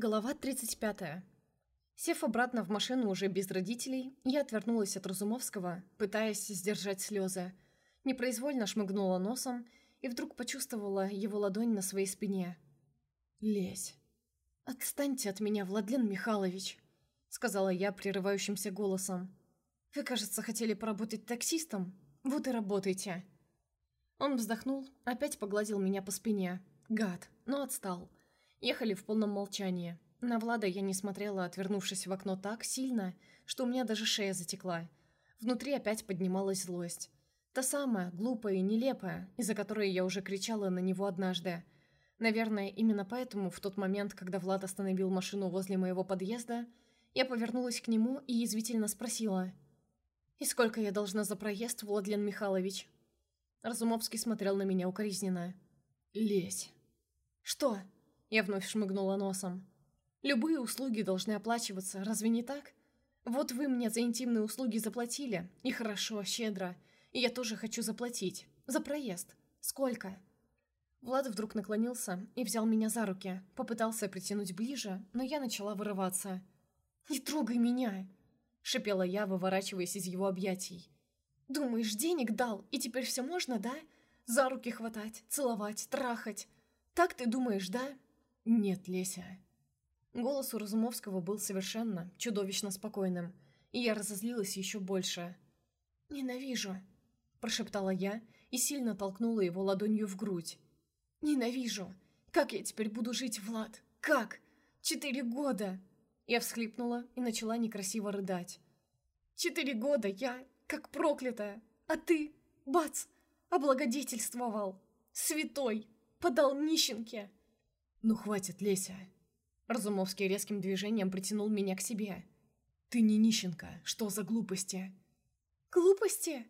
Глава 35. Сев обратно в машину уже без родителей, я отвернулась от Разумовского, пытаясь сдержать слезы. Непроизвольно шмыгнула носом и вдруг почувствовала его ладонь на своей спине. «Лезь. Отстаньте от меня, Владлен Михайлович», — сказала я прерывающимся голосом. «Вы, кажется, хотели поработать таксистом? Вот и работайте». Он вздохнул, опять погладил меня по спине. Гад, но отстал. Ехали в полном молчании. На Влада я не смотрела, отвернувшись в окно так сильно, что у меня даже шея затекла. Внутри опять поднималась злость. Та самая, глупая и нелепая, из-за которой я уже кричала на него однажды. Наверное, именно поэтому в тот момент, когда Влад остановил машину возле моего подъезда, я повернулась к нему и язвительно спросила. «И сколько я должна за проезд, Владлен Михайлович?» Разумовский смотрел на меня укоризненно. «Лезь». «Что?» Я вновь шмыгнула носом. «Любые услуги должны оплачиваться, разве не так? Вот вы мне за интимные услуги заплатили, и хорошо, щедро. И я тоже хочу заплатить. За проезд. Сколько?» Влад вдруг наклонился и взял меня за руки, попытался притянуть ближе, но я начала вырываться. «Не трогай меня!» — шипела я, выворачиваясь из его объятий. «Думаешь, денег дал, и теперь все можно, да? За руки хватать, целовать, трахать. Так ты думаешь, да?» «Нет, Леся». Голос у Разумовского был совершенно, чудовищно спокойным, и я разозлилась еще больше. «Ненавижу», – прошептала я и сильно толкнула его ладонью в грудь. «Ненавижу! Как я теперь буду жить, Влад? Как? Четыре года!» Я всхлипнула и начала некрасиво рыдать. «Четыре года я, как проклятая, а ты, бац, облагодетельствовал, святой, подал нищенке!» «Ну хватит, Леся!» Разумовский резким движением притянул меня к себе. «Ты не нищенка, что за глупости?» «Глупости?»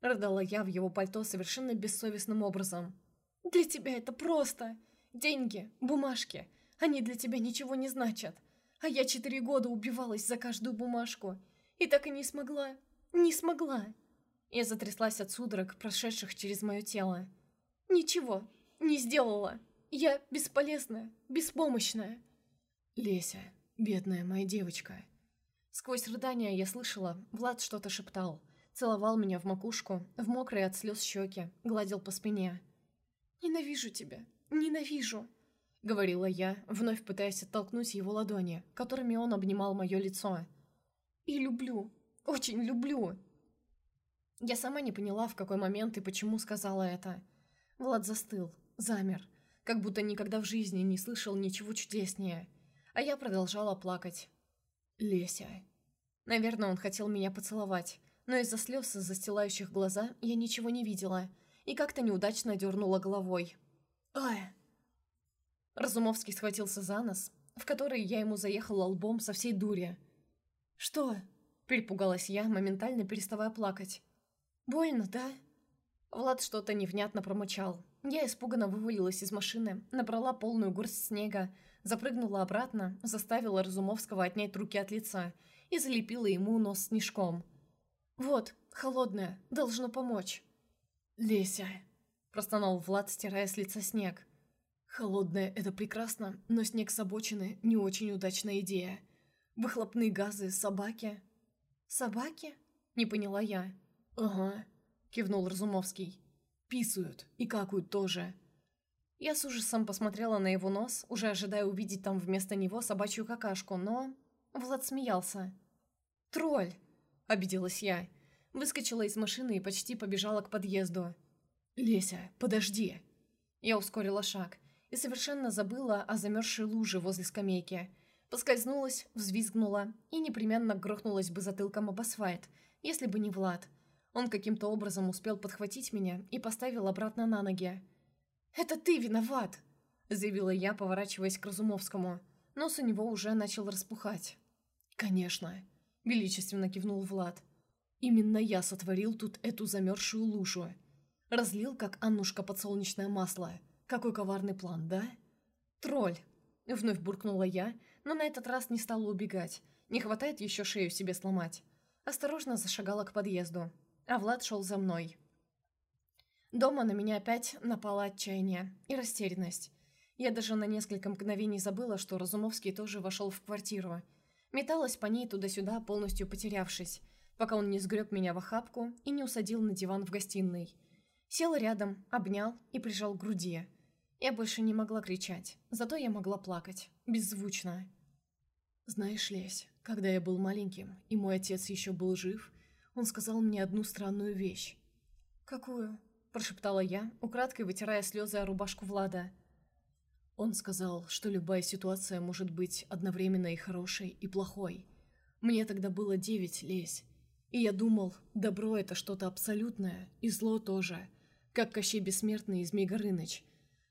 Рыдала я в его пальто совершенно бессовестным образом. «Для тебя это просто. Деньги, бумажки. Они для тебя ничего не значат. А я четыре года убивалась за каждую бумажку. И так и не смогла. Не смогла». Я затряслась от судорог, прошедших через мое тело. «Ничего, не сделала. Я бесполезная, беспомощная. Леся, бедная моя девочка. Сквозь рыдания я слышала, Влад что-то шептал. Целовал меня в макушку, в мокрые от слез щеки, гладил по спине. «Ненавижу тебя, ненавижу!» — говорила я, вновь пытаясь оттолкнуть его ладони, которыми он обнимал мое лицо. «И люблю, очень люблю!» Я сама не поняла, в какой момент и почему сказала это. Влад застыл, замер, как будто никогда в жизни не слышал ничего чудеснее. А я продолжала плакать. «Леся». Наверное, он хотел меня поцеловать, но из-за слез, застилающих глаза, я ничего не видела и как-то неудачно дернула головой. «Ай!» Разумовский схватился за нос, в который я ему заехала лбом со всей дури. «Что?» – перепугалась я, моментально переставая плакать. «Больно, да?» Влад что-то невнятно промычал. Я испуганно вывалилась из машины, набрала полную горсть снега, запрыгнула обратно, заставила Разумовского отнять руки от лица и залепила ему нос снежком. «Вот, холодное, должно помочь». «Леся», – простонал Влад, стирая с лица снег. «Холодное – это прекрасно, но снег с обочины – не очень удачная идея. Выхлопные газы, собаки». «Собаки?» – не поняла я. «Ага», – кивнул Разумовский. Писают. И какают тоже. Я с ужасом посмотрела на его нос, уже ожидая увидеть там вместо него собачью какашку, но... Влад смеялся. «Тролль!» – обиделась я. Выскочила из машины и почти побежала к подъезду. «Леся, подожди!» Я ускорила шаг и совершенно забыла о замерзшей луже возле скамейки. Поскользнулась, взвизгнула и непременно грохнулась бы затылком об асфальт, если бы не Влад – он каким-то образом успел подхватить меня и поставил обратно на ноги. «Это ты виноват!» – заявила я, поворачиваясь к Разумовскому. Нос у него уже начал распухать. «Конечно!» – величественно кивнул Влад. «Именно я сотворил тут эту замерзшую лужу. Разлил, как Аннушка, подсолнечное масло. Какой коварный план, да?» «Тролль!» – вновь буркнула я, но на этот раз не стала убегать. Не хватает еще шею себе сломать. Осторожно зашагала к подъезду а Влад шел за мной. Дома на меня опять напало отчаяние и растерянность. Я даже на несколько мгновений забыла, что Разумовский тоже вошел в квартиру. Металась по ней туда-сюда, полностью потерявшись, пока он не сгреб меня в охапку и не усадил на диван в гостиной. Сел рядом, обнял и прижал к груди. Я больше не могла кричать, зато я могла плакать, беззвучно. «Знаешь, Лесь, когда я был маленьким, и мой отец еще был жив, он сказал мне одну странную вещь». «Какую?» – прошептала я, украдкой вытирая слезы о рубашку Влада. Он сказал, что любая ситуация может быть одновременно и хорошей, и плохой. Мне тогда было девять, Лесь. И я думал, добро – это что-то абсолютное, и зло тоже, как Кощей Бессмертный и Змей Горыныч.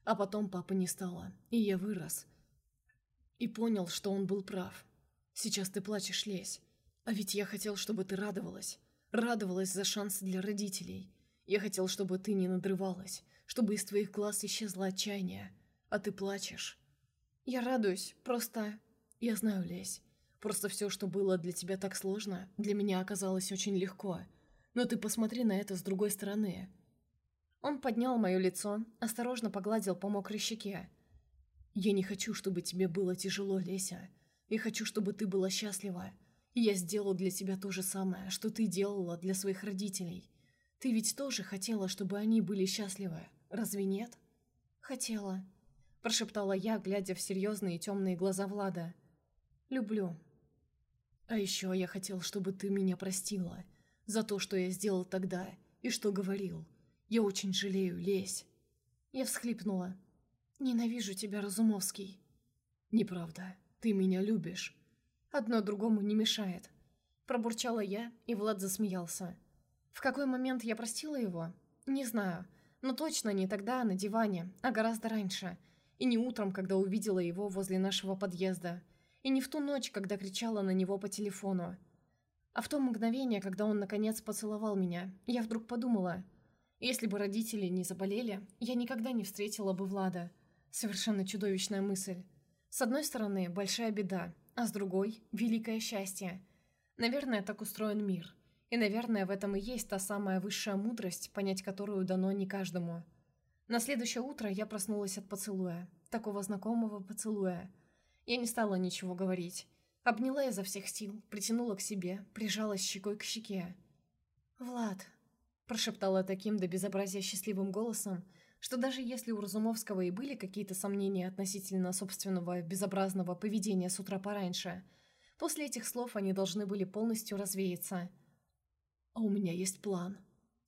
А потом папа не стало, и я вырос. И понял, что он был прав. Сейчас ты плачешь, Лесь. А ведь я хотел, чтобы ты радовалась. Радовалась за шанс для родителей. Я хотел, чтобы ты не надрывалась, чтобы из твоих глаз исчезло отчаяние а ты плачешь. Я радуюсь, просто... Я знаю, Лесь. Просто все, что было для тебя так сложно, для меня оказалось очень легко. Но ты посмотри на это с другой стороны. Он поднял мое лицо, осторожно погладил по мокрой щеке. «Я не хочу, чтобы тебе было тяжело, Леся. Я хочу, чтобы ты была счастлива. Я сделал для тебя то же самое, что ты делала для своих родителей. Ты ведь тоже хотела, чтобы они были счастливы, разве нет?» «Хотела», прошептала я, глядя в серьезные темные глаза Влада. «Люблю». «А еще я хотел, чтобы ты меня простила за то, что я сделал тогда и что говорил. Я очень жалею, лезь». Я всхлипнула. «Ненавижу тебя, Разумовский». «Неправда. Ты меня любишь». «Одно другому не мешает». Пробурчала я, и Влад засмеялся. В какой момент я простила его? Не знаю. Но точно не тогда, на диване, а гораздо раньше – и не утром, когда увидела его возле нашего подъезда. И не в ту ночь, когда кричала на него по телефону. А в то мгновение, когда он наконец поцеловал меня, я вдруг подумала, если бы родители не заболели, я никогда не встретила бы Влада. Совершенно чудовищная мысль. С одной стороны, большая беда, а с другой – великое счастье. Наверное, так устроен мир. И, наверное, в этом и есть та самая высшая мудрость, понять которую дано не каждому – на следующее утро я проснулась от поцелуя. Такого знакомого поцелуя. Я не стала ничего говорить. Обняла изо всех сил, притянула к себе, прижалась щекой к щеке. «Влад», – прошептала таким до безобразия счастливым голосом, что даже если у Разумовского и были какие-то сомнения относительно собственного безобразного поведения с утра пораньше, после этих слов они должны были полностью развеяться. «А у меня есть план»,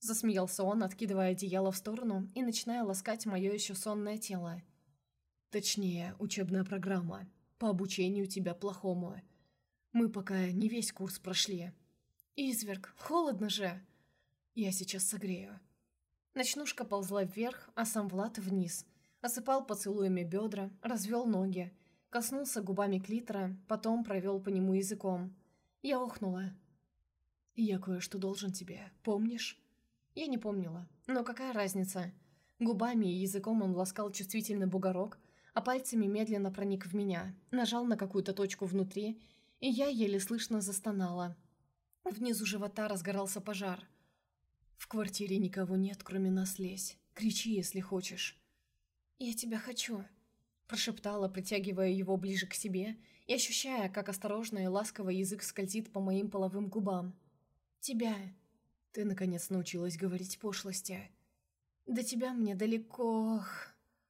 Засмеялся он, откидывая одеяло в сторону и начиная ласкать мое еще сонное тело. Точнее, учебная программа. По обучению тебя плохому. Мы пока не весь курс прошли. Изверг, холодно же. Я сейчас согрею. Ночнушка ползла вверх, а сам Влад вниз. Осыпал поцелуями бедра, развел ноги. Коснулся губами клитора, потом провел по нему языком. Я охнула. «Я кое-что должен тебе, помнишь?» Я не помнила. Но какая разница? Губами и языком он ласкал чувствительный бугорок, а пальцами медленно проник в меня, нажал на какую-то точку внутри, и я еле слышно застонала. Внизу живота разгорался пожар. «В квартире никого нет, кроме нас, лезь. Кричи, если хочешь». «Я тебя хочу», – прошептала, притягивая его ближе к себе и ощущая, как осторожно и ласково язык скользит по моим половым губам. «Тебя». Ты, наконец, научилась говорить пошлости. До тебя мне далеко...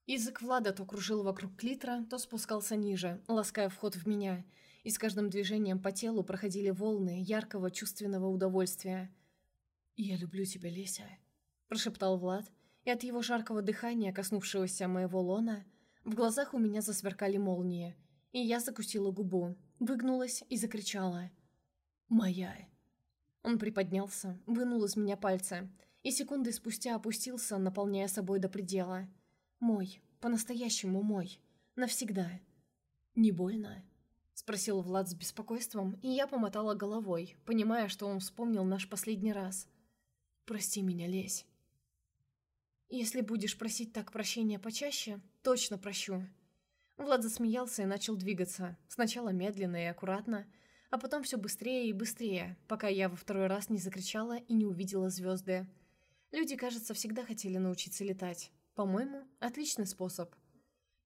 Язык Влада то кружил вокруг клитра, то спускался ниже, лаская вход в меня, и с каждым движением по телу проходили волны яркого чувственного удовольствия. «Я люблю тебя, Леся», – прошептал Влад, и от его жаркого дыхания, коснувшегося моего лона, в глазах у меня засверкали молнии, и я закусила губу, выгнулась и закричала. «Моя!» Он приподнялся, вынул из меня пальцы и секунды спустя опустился, наполняя собой до предела. Мой, по-настоящему мой, навсегда. «Не больно?» — спросил Влад с беспокойством, и я помотала головой, понимая, что он вспомнил наш последний раз. «Прости меня, Лесь». «Если будешь просить так прощения почаще, точно прощу». Влад засмеялся и начал двигаться, сначала медленно и аккуратно, а потом все быстрее и быстрее, пока я во второй раз не закричала и не увидела звезды. Люди, кажется, всегда хотели научиться летать. По-моему, отличный способ.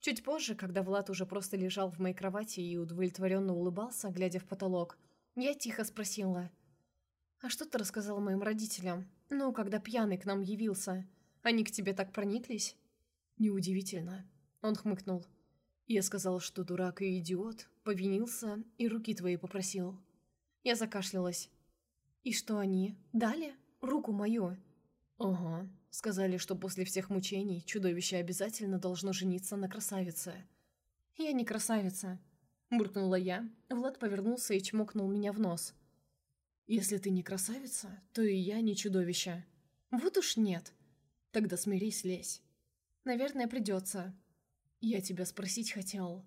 Чуть позже, когда Влад уже просто лежал в моей кровати и удовлетворенно улыбался, глядя в потолок, я тихо спросила. «А что ты рассказал моим родителям? Ну, когда пьяный к нам явился. Они к тебе так прониклись?» «Неудивительно», — он хмыкнул. «Я сказал, что дурак и идиот, повинился и руки твои попросил». Я закашлялась. «И что они? Дали? Руку мою?» «Ага. Сказали, что после всех мучений чудовище обязательно должно жениться на красавице». «Я не красавица», — буркнула я. Влад повернулся и чмокнул меня в нос. «Если ты не красавица, то и я не чудовище». «Вот уж нет». «Тогда смирись, лезь». «Наверное, придется». «Я тебя спросить хотел.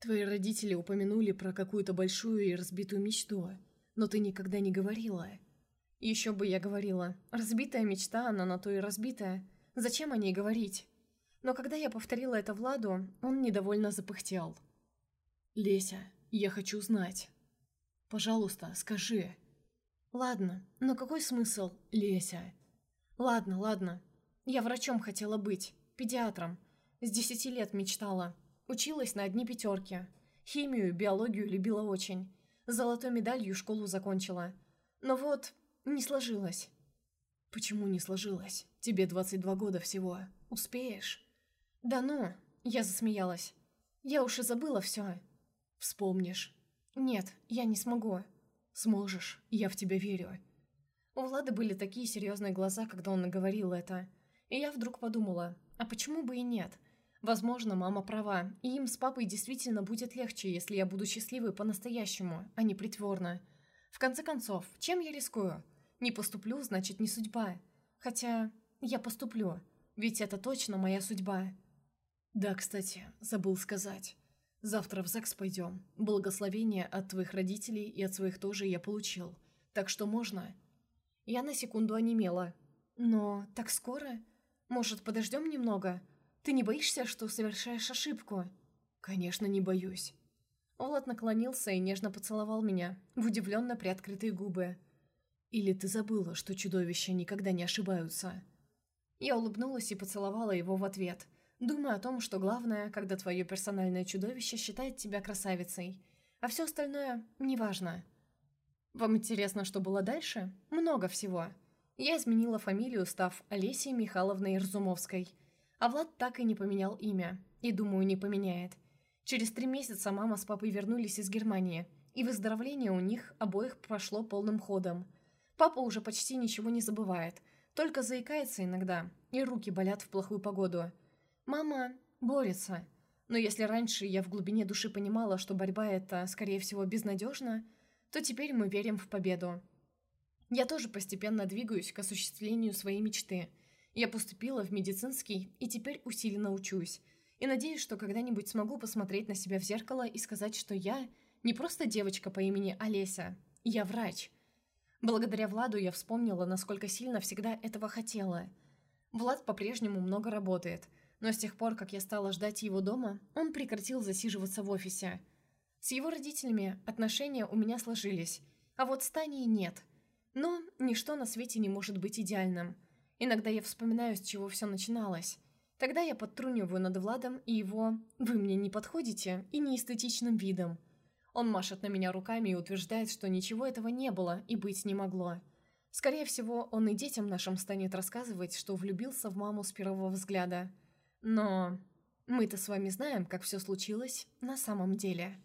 Твои родители упомянули про какую-то большую и разбитую мечту, но ты никогда не говорила». Еще бы я говорила. Разбитая мечта, она на то и разбитая. Зачем о ней говорить? Но когда я повторила это Владу, он недовольно запыхтел. «Леся, я хочу знать. Пожалуйста, скажи». «Ладно, но какой смысл, Леся?» «Ладно, ладно. Я врачом хотела быть, педиатром. С десяти лет мечтала. Училась на одни пятерки. Химию, биологию любила очень. Золотой медалью школу закончила. Но вот, не сложилось. Почему не сложилось? Тебе 22 года всего. Успеешь? Да ну, я засмеялась. Я уж и забыла все. Вспомнишь? Нет, я не смогу. Сможешь, я в тебя верю. У Влада были такие серьезные глаза, когда он говорил это. И я вдруг подумала, а почему бы и нет? Возможно, мама права, и им с папой действительно будет легче, если я буду счастливой по-настоящему, а не притворно. В конце концов, чем я рискую? Не поступлю, значит, не судьба. Хотя я поступлю, ведь это точно моя судьба. Да, кстати, забыл сказать. Завтра в ЗАГС пойдем. Благословение от твоих родителей и от своих тоже я получил. Так что можно? Я на секунду онемела. Но так скоро? Может, подождем немного? Ты не боишься, что совершаешь ошибку? Конечно, не боюсь. Влад наклонился и нежно поцеловал меня в удивленно приоткрытые губы. Или ты забыла, что чудовища никогда не ошибаются?» Я улыбнулась и поцеловала его в ответ, думая о том, что главное, когда твое персональное чудовище считает тебя красавицей, а все остальное неважно. Вам интересно, что было дальше? Много всего. Я изменила фамилию, став Олесей Михайловной Разумовской, а Влад так и не поменял имя, и, думаю, не поменяет. Через три месяца мама с папой вернулись из Германии, и выздоровление у них обоих прошло полным ходом – Папа уже почти ничего не забывает, только заикается иногда, и руки болят в плохую погоду. Мама борется. Но если раньше я в глубине души понимала, что борьба эта, скорее всего, безнадежна, то теперь мы верим в победу. Я тоже постепенно двигаюсь к осуществлению своей мечты. Я поступила в медицинский и теперь усиленно учусь. И надеюсь, что когда-нибудь смогу посмотреть на себя в зеркало и сказать, что я не просто девочка по имени Олеся. Я врач. Благодаря Владу я вспомнила, насколько сильно всегда этого хотела. Влад по-прежнему много работает, но с тех пор, как я стала ждать его дома, он прекратил засиживаться в офисе. С его родителями отношения у меня сложились, а вот с Таней нет. Но ничто на свете не может быть идеальным. Иногда я вспоминаю, с чего все начиналось. Тогда я подтруниваю над Владом и его «вы мне не подходите» и неэстетичным видом – он машет на меня руками и утверждает, что ничего этого не было и быть не могло. Скорее всего, он и детям нашим станет рассказывать, что влюбился в маму с первого взгляда. Но мы-то с вами знаем, как все случилось на самом деле».